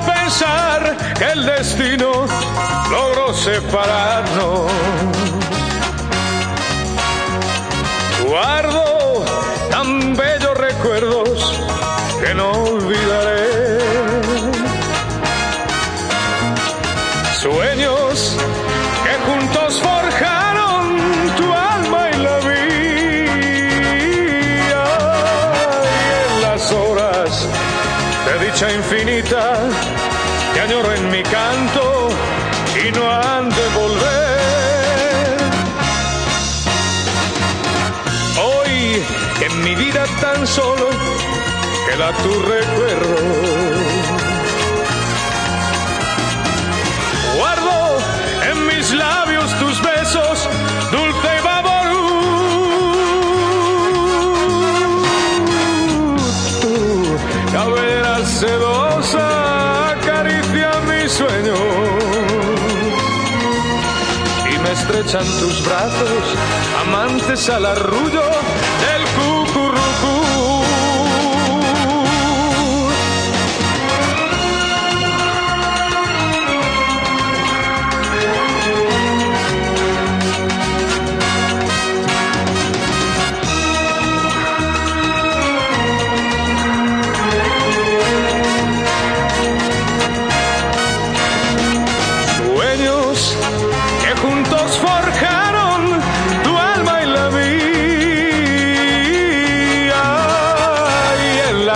pensar que el destino logró separarnos. Guardo tan bellos recuerdos que no olvidaré. Sueños de dicha infinita que añoro en mi canto y no han de volver. Hoy en mi vida tan solo queda tu recuerdo. Acaricia mi sueño. Y me estrechan tus brazos, amantes al arrullo del cucurrucú.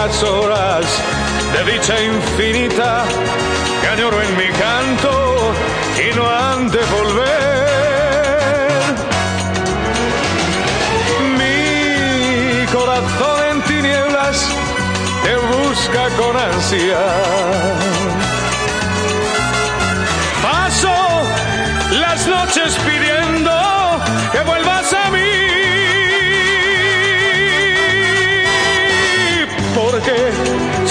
Horas de dicha infinita que añoro en mi canto y no han de volver. Mi corazón en tinieblas te busca con ansia. Paso las noches pidiendo que vuelvas a que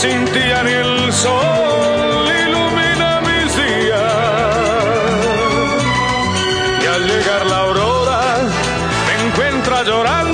sin ti ni el sol ilumina mis días. Y al llegar la aurora me encuentra llorando.